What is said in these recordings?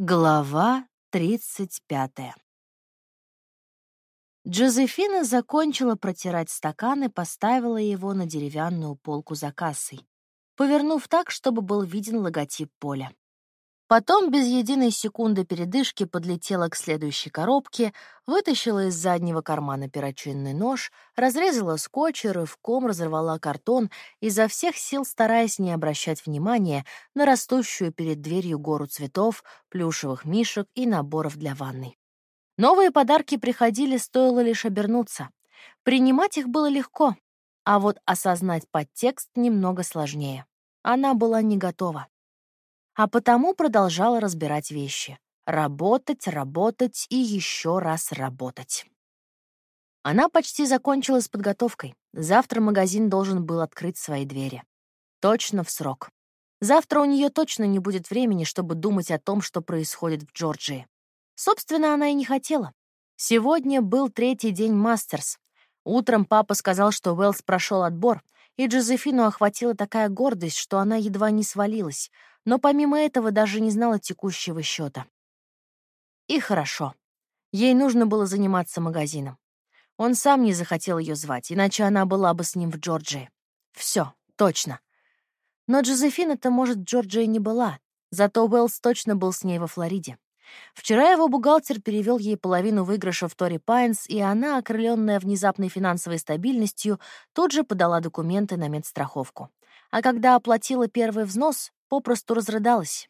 Глава 35. Джозефина закончила протирать стакан и поставила его на деревянную полку за кассой, повернув так, чтобы был виден логотип поля. Потом без единой секунды передышки подлетела к следующей коробке, вытащила из заднего кармана перочинный нож, разрезала скотч и рывком разорвала картон, изо всех сил стараясь не обращать внимания на растущую перед дверью гору цветов, плюшевых мишек и наборов для ванной. Новые подарки приходили, стоило лишь обернуться. Принимать их было легко, а вот осознать подтекст немного сложнее. Она была не готова а потому продолжала разбирать вещи. Работать, работать и еще раз работать. Она почти закончила с подготовкой. Завтра магазин должен был открыть свои двери. Точно в срок. Завтра у нее точно не будет времени, чтобы думать о том, что происходит в Джорджии. Собственно, она и не хотела. Сегодня был третий день Мастерс. Утром папа сказал, что Уэллс прошел отбор, и Джозефину охватила такая гордость, что она едва не свалилась, но помимо этого даже не знала текущего счета. И хорошо. Ей нужно было заниматься магазином. Он сам не захотел ее звать, иначе она была бы с ним в Джорджии. Все, точно. Но Джозефина-то, может, Джорджии не была, зато Уэллс точно был с ней во Флориде. Вчера его бухгалтер перевел ей половину выигрыша в Тори Пайнс, и она, окрыленная внезапной финансовой стабильностью, тут же подала документы на медстраховку. А когда оплатила первый взнос, попросту разрыдалась.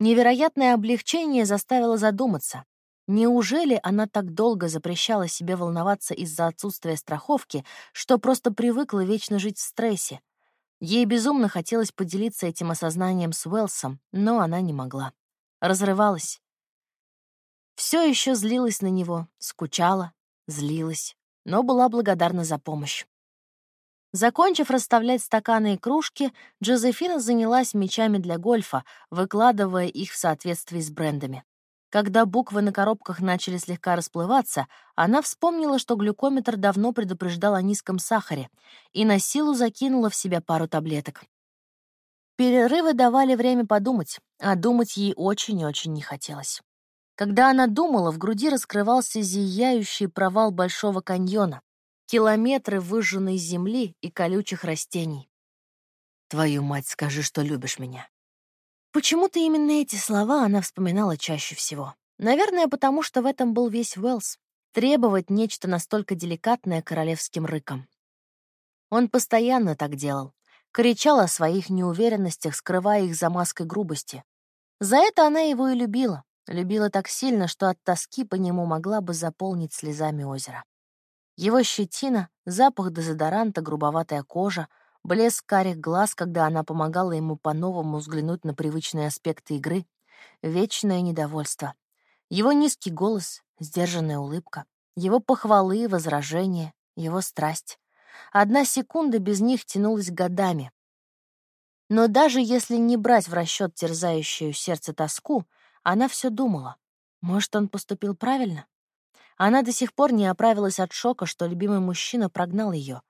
Невероятное облегчение заставило задуматься. Неужели она так долго запрещала себе волноваться из-за отсутствия страховки, что просто привыкла вечно жить в стрессе? Ей безумно хотелось поделиться этим осознанием с Уэлсом, но она не могла. Разрывалась. Все еще злилась на него, скучала, злилась, но была благодарна за помощь. Закончив расставлять стаканы и кружки, Джозефина занялась мячами для гольфа, выкладывая их в соответствии с брендами. Когда буквы на коробках начали слегка расплываться, она вспомнила, что глюкометр давно предупреждал о низком сахаре, и на силу закинула в себя пару таблеток. Перерывы давали время подумать, а думать ей очень и очень не хотелось. Когда она думала, в груди раскрывался зияющий провал Большого каньона километры выжженной земли и колючих растений. «Твою мать, скажи, что любишь меня». Почему-то именно эти слова она вспоминала чаще всего. Наверное, потому что в этом был весь Уэллс — требовать нечто настолько деликатное королевским рыком. Он постоянно так делал, кричал о своих неуверенностях, скрывая их за маской грубости. За это она его и любила, любила так сильно, что от тоски по нему могла бы заполнить слезами озеро. Его щетина, запах дезодоранта, грубоватая кожа, блеск карих глаз, когда она помогала ему по-новому взглянуть на привычные аспекты игры, вечное недовольство. Его низкий голос, сдержанная улыбка, его похвалы, возражения, его страсть. Одна секунда без них тянулась годами. Но даже если не брать в расчет терзающую сердце тоску, она все думала. Может, он поступил правильно? Она до сих пор не оправилась от шока, что любимый мужчина прогнал ее.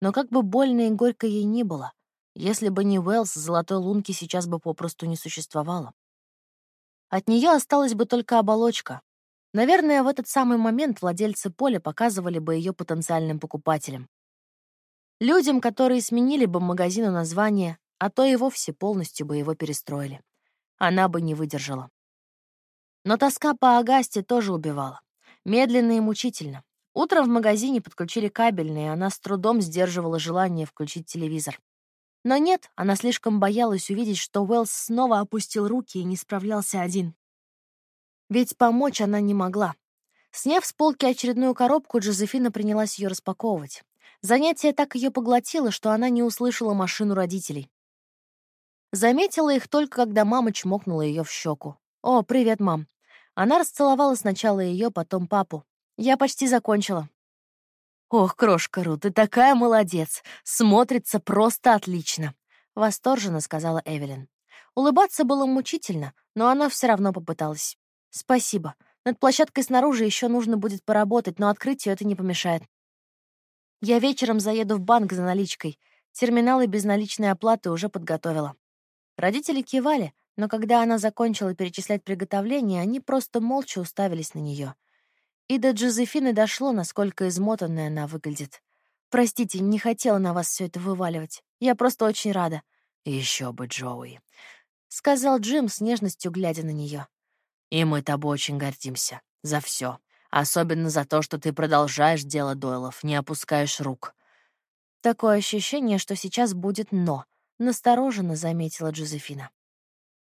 Но как бы больно и горько ей ни было, если бы не Уэллс, золотой лунки сейчас бы попросту не существовало. От нее осталась бы только оболочка. Наверное, в этот самый момент владельцы поля показывали бы ее потенциальным покупателям. Людям, которые сменили бы магазину название, а то и вовсе полностью бы его перестроили. Она бы не выдержала. Но тоска по Агасте тоже убивала. Медленно и мучительно. Утром в магазине подключили кабельный, и она с трудом сдерживала желание включить телевизор. Но нет, она слишком боялась увидеть, что Уэллс снова опустил руки и не справлялся один. Ведь помочь она не могла. Сняв с полки очередную коробку, Джозефина принялась ее распаковывать. Занятие так ее поглотило, что она не услышала машину родителей. Заметила их только, когда мама чмокнула ее в щеку. «О, привет, мам. Она расцеловала сначала ее, потом папу. Я почти закончила. «Ох, крошка Ру, ты такая молодец! Смотрится просто отлично!» — восторженно сказала Эвелин. Улыбаться было мучительно, но она все равно попыталась. «Спасибо. Над площадкой снаружи еще нужно будет поработать, но открытию это не помешает. Я вечером заеду в банк за наличкой. Терминалы безналичной оплаты уже подготовила». Родители кивали, Но когда она закончила перечислять приготовления, они просто молча уставились на нее. И до Джозефины дошло, насколько измотанной она выглядит. «Простите, не хотела на вас все это вываливать. Я просто очень рада». Еще бы, Джоуи», — сказал Джим с нежностью, глядя на нее. «И мы тобой очень гордимся. За все. Особенно за то, что ты продолжаешь дело Дойлов, не опускаешь рук». Такое ощущение, что сейчас будет «но», — настороженно заметила Джозефина.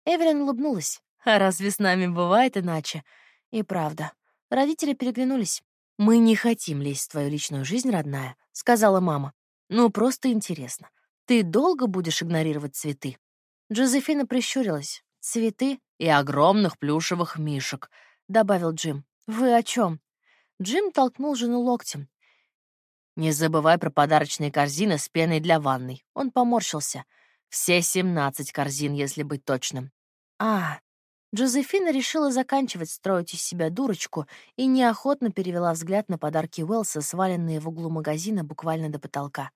Эвелин улыбнулась. «А разве с нами бывает иначе?» И правда. Родители переглянулись. «Мы не хотим лезть в твою личную жизнь, родная», — сказала мама. «Ну, просто интересно. Ты долго будешь игнорировать цветы?» Джозефина прищурилась. «Цветы и огромных плюшевых мишек», — добавил Джим. «Вы о чем? Джим толкнул жену локтем. «Не забывай про подарочные корзины с пеной для ванной». Он поморщился. «Все семнадцать корзин, если быть точным». «А, Джозефина решила заканчивать строить из себя дурочку и неохотно перевела взгляд на подарки Уэлса, сваленные в углу магазина буквально до потолка.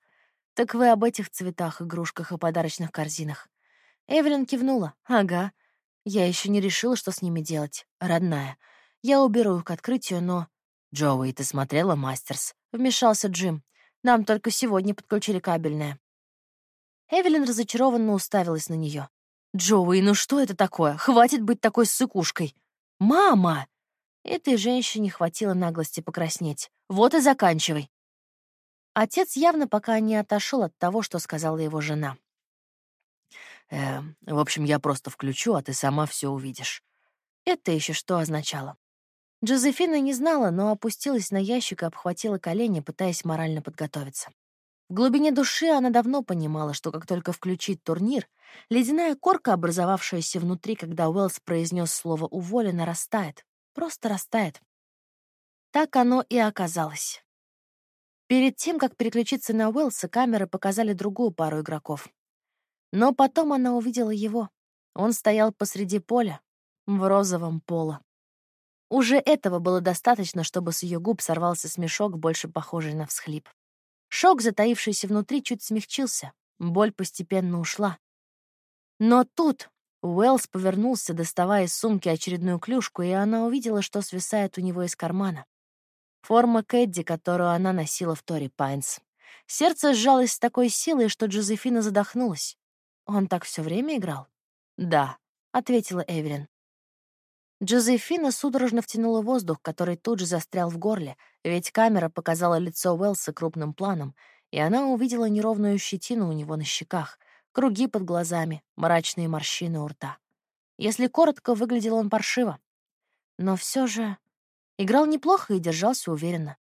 «Так вы об этих цветах, игрушках и подарочных корзинах?» Эвелин кивнула. «Ага. Я еще не решила, что с ними делать. Родная. Я уберу их к открытию, но...» «Джоуи, ты смотрела «Мастерс»?» — вмешался Джим. «Нам только сегодня подключили кабельное». Эвелин разочарованно уставилась на нее. «Джоуи, ну что это такое? Хватит быть такой сыкушкой!» «Мама!» Этой женщине хватило наглости покраснеть. «Вот и заканчивай!» Отец явно пока не отошел от того, что сказала его жена. «Э, в общем, я просто включу, а ты сама все увидишь». Это еще что означало? Джозефина не знала, но опустилась на ящик и обхватила колени, пытаясь морально подготовиться. В глубине души она давно понимала, что как только включить турнир, ледяная корка, образовавшаяся внутри, когда Уэллс произнес слово «уволена», растает. Просто растает. Так оно и оказалось. Перед тем, как переключиться на Уэллса, камеры показали другую пару игроков. Но потом она увидела его. Он стоял посреди поля, в розовом поло. Уже этого было достаточно, чтобы с ее губ сорвался смешок, больше похожий на всхлип. Шок, затаившийся внутри, чуть смягчился. Боль постепенно ушла. Но тут Уэллс повернулся, доставая из сумки очередную клюшку, и она увидела, что свисает у него из кармана. Форма Кэдди, которую она носила в Тори Пайнс. Сердце сжалось с такой силой, что Джозефина задохнулась. «Он так все время играл?» «Да», — ответила Эвелин. Джозефина судорожно втянула воздух, который тут же застрял в горле, ведь камера показала лицо Уэлса крупным планом, и она увидела неровную щетину у него на щеках, круги под глазами, мрачные морщины у рта. Если коротко, выглядел он паршиво. Но все же играл неплохо и держался уверенно.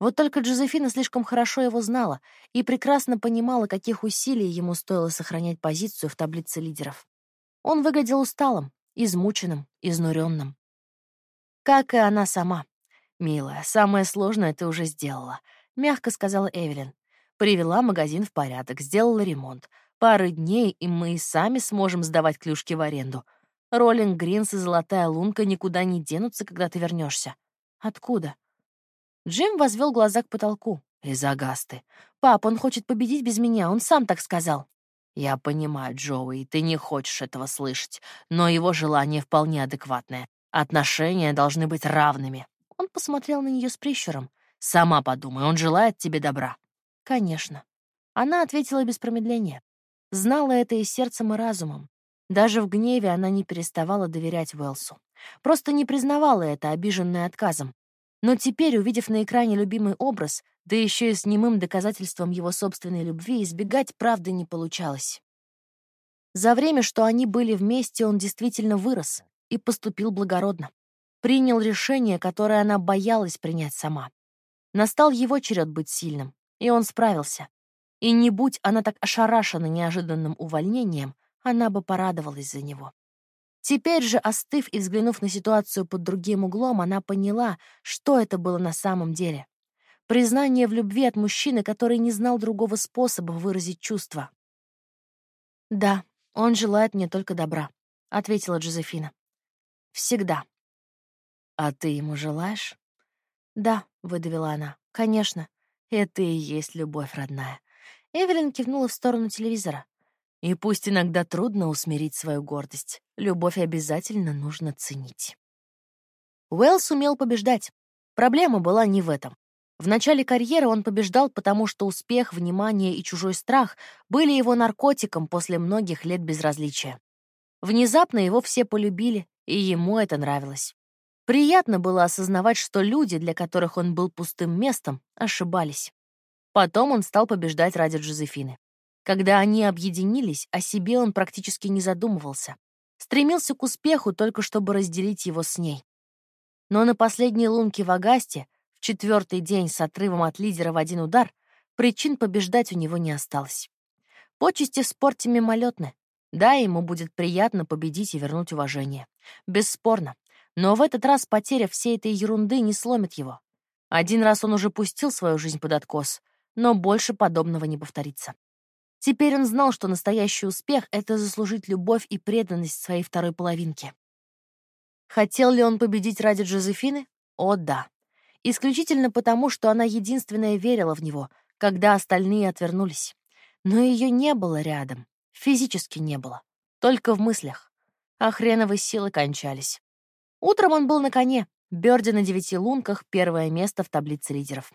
Вот только Джозефина слишком хорошо его знала и прекрасно понимала, каких усилий ему стоило сохранять позицию в таблице лидеров. Он выглядел усталым, измученным, изнуренным. Как и она сама. «Милая, самое сложное ты уже сделала», — мягко сказала Эвелин. «Привела магазин в порядок, сделала ремонт. Пары дней, и мы и сами сможем сдавать клюшки в аренду. Роллинг Гринс и Золотая Лунка никуда не денутся, когда ты вернешься. Откуда?» Джим возвел глаза к потолку. «Из Агасты. Пап, он хочет победить без меня, он сам так сказал». «Я понимаю, Джоуи, ты не хочешь этого слышать, но его желание вполне адекватное. Отношения должны быть равными». Он посмотрел на нее с прищуром. «Сама подумай, он желает тебе добра». «Конечно». Она ответила без промедления. Знала это и сердцем, и разумом. Даже в гневе она не переставала доверять Уэлсу. Просто не признавала это, обиженная отказом. Но теперь, увидев на экране любимый образ, да еще и с немым доказательством его собственной любви, избегать правды не получалось. За время, что они были вместе, он действительно вырос и поступил благородно. Принял решение, которое она боялась принять сама. Настал его черед быть сильным, и он справился. И не будь она так ошарашена неожиданным увольнением, она бы порадовалась за него. Теперь же, остыв и взглянув на ситуацию под другим углом, она поняла, что это было на самом деле. Признание в любви от мужчины, который не знал другого способа выразить чувства. «Да, он желает мне только добра», — ответила Джозефина. «Всегда». «А ты ему желаешь?» «Да», — выдавила она. «Конечно. Это и есть любовь родная». Эвелин кивнула в сторону телевизора. И пусть иногда трудно усмирить свою гордость, любовь обязательно нужно ценить. Уэллс умел побеждать. Проблема была не в этом. В начале карьеры он побеждал, потому что успех, внимание и чужой страх были его наркотиком после многих лет безразличия. Внезапно его все полюбили, и ему это нравилось. Приятно было осознавать, что люди, для которых он был пустым местом, ошибались. Потом он стал побеждать ради Джозефины. Когда они объединились, о себе он практически не задумывался. Стремился к успеху только чтобы разделить его с ней. Но на последней лунке в Агасте, в четвертый день с отрывом от лидера в один удар, причин побеждать у него не осталось. Почести в спорте мимолетны. Да, ему будет приятно победить и вернуть уважение. Бесспорно. Но в этот раз потеря всей этой ерунды не сломит его. Один раз он уже пустил свою жизнь под откос, но больше подобного не повторится. Теперь он знал, что настоящий успех — это заслужить любовь и преданность своей второй половинке. Хотел ли он победить ради Джозефины? О, да. Исключительно потому, что она единственная верила в него, когда остальные отвернулись. Но ее не было рядом. Физически не было. Только в мыслях. А хреновые силы кончались. Утром он был на коне. Бёрди на девяти лунках — первое место в таблице лидеров.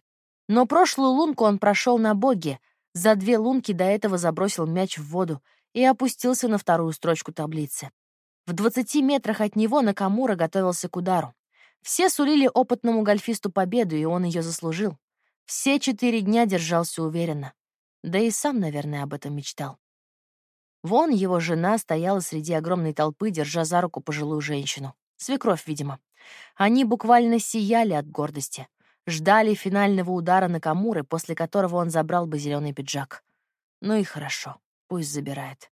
Но прошлую лунку он прошел на боге. За две лунки до этого забросил мяч в воду и опустился на вторую строчку таблицы. В 20 метрах от него Накамура готовился к удару. Все сулили опытному гольфисту победу, и он ее заслужил. Все четыре дня держался уверенно. Да и сам, наверное, об этом мечтал. Вон его жена стояла среди огромной толпы, держа за руку пожилую женщину. Свекровь, видимо. Они буквально сияли от гордости. Ждали финального удара на Камуры, после которого он забрал бы зеленый пиджак. Ну и хорошо, пусть забирает.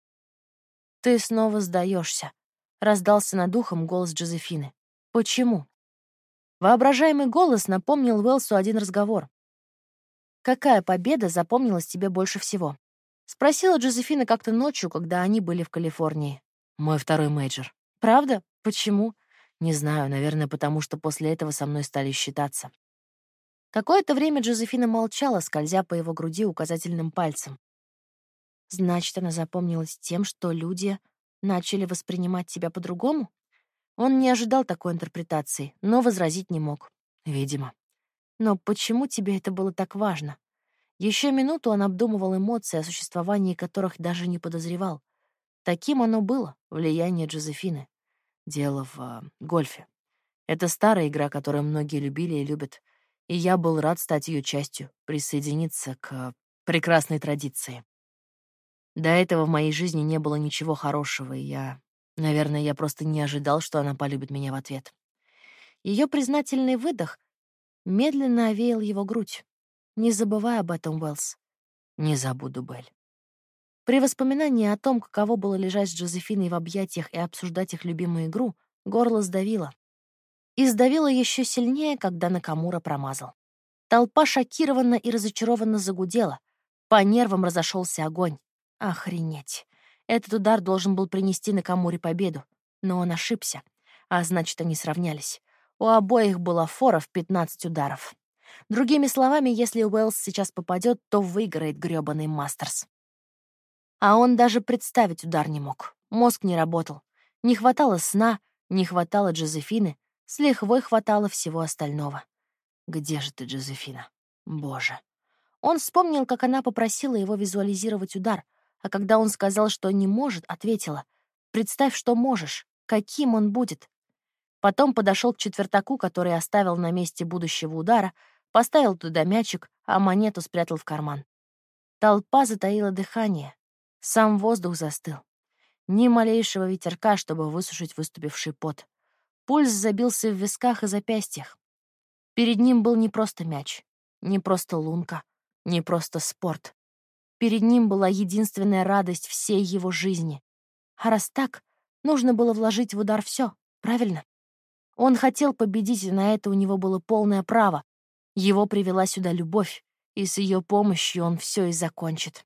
«Ты снова сдаешься, раздался над ухом голос Джозефины. «Почему?» Воображаемый голос напомнил Уэлсу один разговор. «Какая победа запомнилась тебе больше всего?» Спросила Джозефина как-то ночью, когда они были в Калифорнии. «Мой второй мейджор». «Правда? Почему?» «Не знаю, наверное, потому что после этого со мной стали считаться». Какое-то время Джозефина молчала, скользя по его груди указательным пальцем. Значит, она запомнилась тем, что люди начали воспринимать тебя по-другому? Он не ожидал такой интерпретации, но возразить не мог. Видимо. Но почему тебе это было так важно? Еще минуту он обдумывал эмоции, о существовании которых даже не подозревал. Таким оно было, влияние Джозефины. Дело в э, гольфе. Это старая игра, которую многие любили и любят. И я был рад стать ее частью, присоединиться к прекрасной традиции. До этого в моей жизни не было ничего хорошего, и я... Наверное, я просто не ожидал, что она полюбит меня в ответ. Ее признательный выдох медленно овеял его грудь. Не забывай об этом, Уэллс. Не забуду, Белль. При воспоминании о том, каково было лежать с Джозефиной в объятиях и обсуждать их любимую игру, горло сдавило. И сдавило еще сильнее, когда Накамура промазал. Толпа шокированно и разочарованно загудела. По нервам разошелся огонь. Охренеть. Этот удар должен был принести Накамуре победу. Но он ошибся. А значит, они сравнялись. У обоих было фора в 15 ударов. Другими словами, если Уэллс сейчас попадет, то выиграет грёбаный Мастерс. А он даже представить удар не мог. Мозг не работал. Не хватало сна, не хватало Джозефины, с лихвой хватало всего остального. «Где же ты, Джозефина? Боже!» Он вспомнил, как она попросила его визуализировать удар, а когда он сказал, что не может, ответила, «Представь, что можешь. Каким он будет?» Потом подошел к четвертаку, который оставил на месте будущего удара, поставил туда мячик, а монету спрятал в карман. Толпа затаила дыхание. Сам воздух застыл. Ни малейшего ветерка, чтобы высушить выступивший пот. Пульс забился в висках и запястьях. Перед ним был не просто мяч, не просто лунка, не просто спорт. Перед ним была единственная радость всей его жизни. А раз так, нужно было вложить в удар все, правильно? Он хотел победить, и на это у него было полное право. Его привела сюда любовь, и с ее помощью он все и закончит.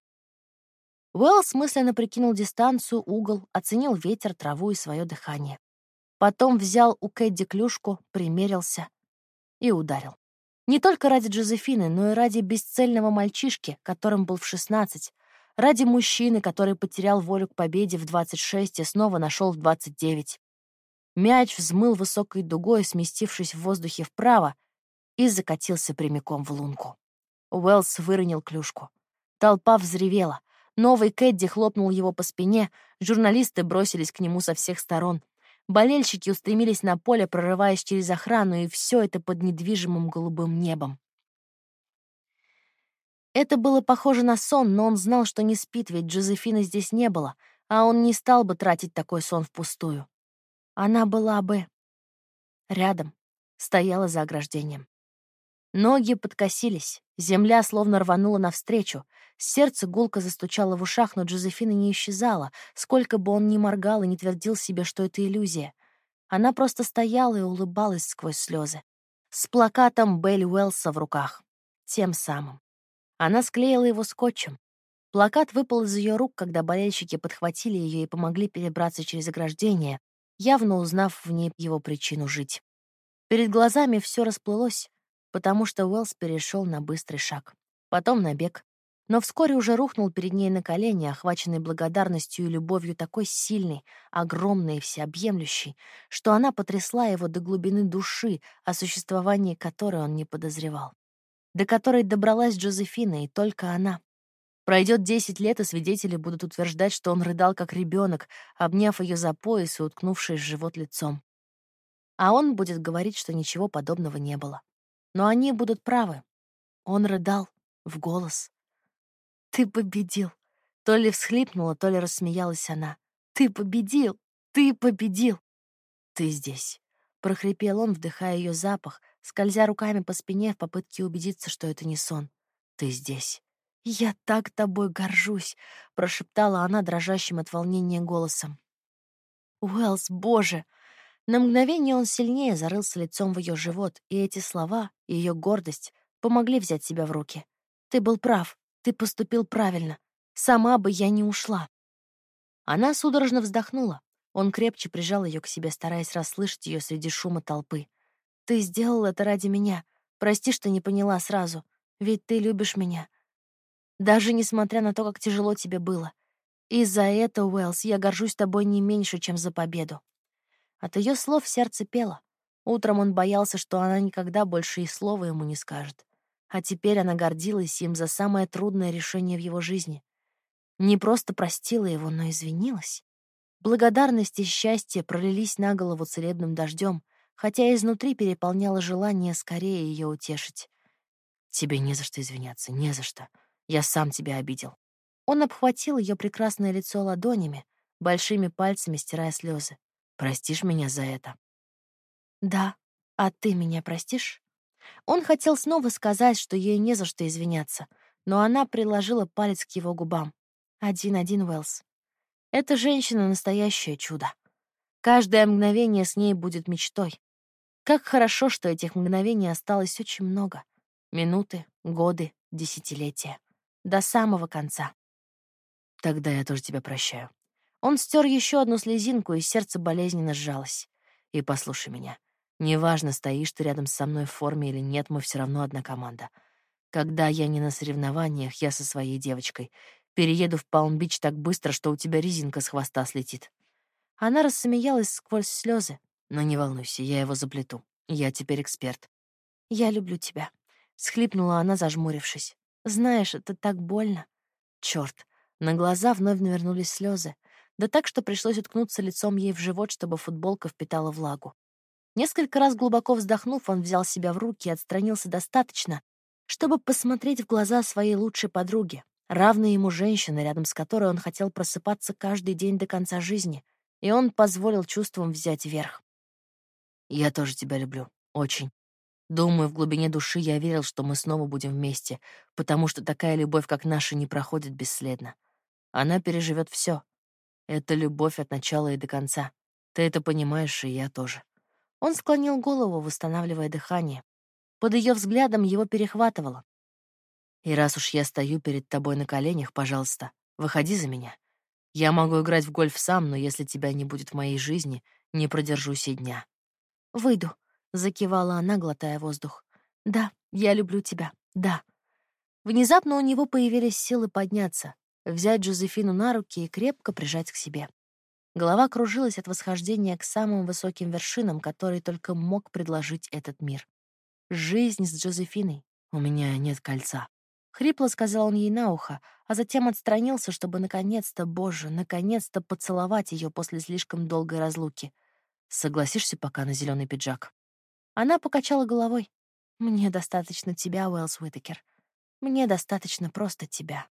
Уэллс мысленно прикинул дистанцию, угол, оценил ветер, траву и свое дыхание. Потом взял у Кэдди клюшку, примерился и ударил. Не только ради Джозефины, но и ради бесцельного мальчишки, которым был в 16, ради мужчины, который потерял волю к победе в 26 и снова нашел в 29. Мяч взмыл высокой дугой, сместившись в воздухе вправо, и закатился прямиком в лунку. Уэллс выронил клюшку. Толпа взревела. Новый Кэдди хлопнул его по спине, журналисты бросились к нему со всех сторон. Болельщики устремились на поле, прорываясь через охрану, и все это под недвижимым голубым небом. Это было похоже на сон, но он знал, что не спит, ведь Джозефины здесь не было, а он не стал бы тратить такой сон впустую. Она была бы рядом, стояла за ограждением. Ноги подкосились, земля словно рванула навстречу, сердце гулко застучало в ушах, но Джозефина не исчезала, сколько бы он ни моргал и не твердил себе, что это иллюзия. Она просто стояла и улыбалась сквозь слезы. С плакатом Белли Уэллса в руках. Тем самым. Она склеила его скотчем. Плакат выпал из ее рук, когда болельщики подхватили ее и помогли перебраться через ограждение, явно узнав в ней его причину жить. Перед глазами все расплылось, потому что Уэллс перешел на быстрый шаг, потом на бег, но вскоре уже рухнул перед ней на колени, охваченный благодарностью и любовью такой сильной, огромной и всеобъемлющей, что она потрясла его до глубины души, о существовании которой он не подозревал до которой добралась Джозефина, и только она. Пройдет десять лет, и свидетели будут утверждать, что он рыдал как ребенок, обняв ее за пояс и уткнувшись в живот лицом. А он будет говорить, что ничего подобного не было. Но они будут правы. Он рыдал в голос. «Ты победил!» То ли всхлипнула, то ли рассмеялась она. «Ты победил! Ты победил!» «Ты здесь!» — прохрипел он, вдыхая ее запах, скользя руками по спине в попытке убедиться, что это не сон. «Ты здесь». «Я так тобой горжусь», — прошептала она дрожащим от волнения голосом. «Уэллс, боже!» На мгновение он сильнее зарылся лицом в ее живот, и эти слова, ее гордость, помогли взять себя в руки. «Ты был прав, ты поступил правильно. Сама бы я не ушла». Она судорожно вздохнула. Он крепче прижал ее к себе, стараясь расслышать ее среди шума толпы. Ты сделал это ради меня. Прости, что не поняла сразу. Ведь ты любишь меня. Даже несмотря на то, как тяжело тебе было. И за это, Уэллс, я горжусь тобой не меньше, чем за победу. От ее слов сердце пело. Утром он боялся, что она никогда больше и слова ему не скажет. А теперь она гордилась им за самое трудное решение в его жизни. Не просто простила его, но извинилась. Благодарность и счастье пролились на голову целебным дождем, хотя изнутри переполняло желание скорее ее утешить. «Тебе не за что извиняться, не за что. Я сам тебя обидел». Он обхватил ее прекрасное лицо ладонями, большими пальцами стирая слезы. «Простишь меня за это?» «Да. А ты меня простишь?» Он хотел снова сказать, что ей не за что извиняться, но она приложила палец к его губам. Один-один, Уэллс. Эта женщина — настоящее чудо. Каждое мгновение с ней будет мечтой. Как хорошо, что этих мгновений осталось очень много. Минуты, годы, десятилетия. До самого конца. Тогда я тоже тебя прощаю. Он стер еще одну слезинку, и сердце болезненно сжалось. И послушай меня. Неважно, стоишь ты рядом со мной в форме или нет, мы все равно одна команда. Когда я не на соревнованиях, я со своей девочкой. Перееду в Палм-Бич так быстро, что у тебя резинка с хвоста слетит. Она рассмеялась сквозь слезы. Но не волнуйся, я его заплету. Я теперь эксперт. Я люблю тебя. Схлипнула она, зажмурившись. Знаешь, это так больно. Черт! На глаза вновь навернулись слезы. Да так, что пришлось уткнуться лицом ей в живот, чтобы футболка впитала влагу. Несколько раз глубоко вздохнув, он взял себя в руки и отстранился достаточно, чтобы посмотреть в глаза своей лучшей подруги, равной ему женщины, рядом с которой он хотел просыпаться каждый день до конца жизни, и он позволил чувствам взять верх. Я тоже тебя люблю. Очень. Думаю, в глубине души я верил, что мы снова будем вместе, потому что такая любовь, как наша, не проходит бесследно. Она переживет все. Это любовь от начала и до конца. Ты это понимаешь, и я тоже. Он склонил голову, восстанавливая дыхание. Под ее взглядом его перехватывало. И раз уж я стою перед тобой на коленях, пожалуйста, выходи за меня. Я могу играть в гольф сам, но если тебя не будет в моей жизни, не продержусь и дня. «Выйду», — закивала она, глотая воздух. «Да, я люблю тебя, да». Внезапно у него появились силы подняться. Взять Джозефину на руки и крепко прижать к себе. Голова кружилась от восхождения к самым высоким вершинам, которые только мог предложить этот мир. Жизнь с Джозефиной. У меня нет кольца. Хрипло сказал он ей на ухо, а затем отстранился, чтобы наконец-то, боже, наконец-то поцеловать ее после слишком долгой разлуки. Согласишься пока на зеленый пиджак? Она покачала головой. Мне достаточно тебя, Уэллс Уитакер. Мне достаточно просто тебя.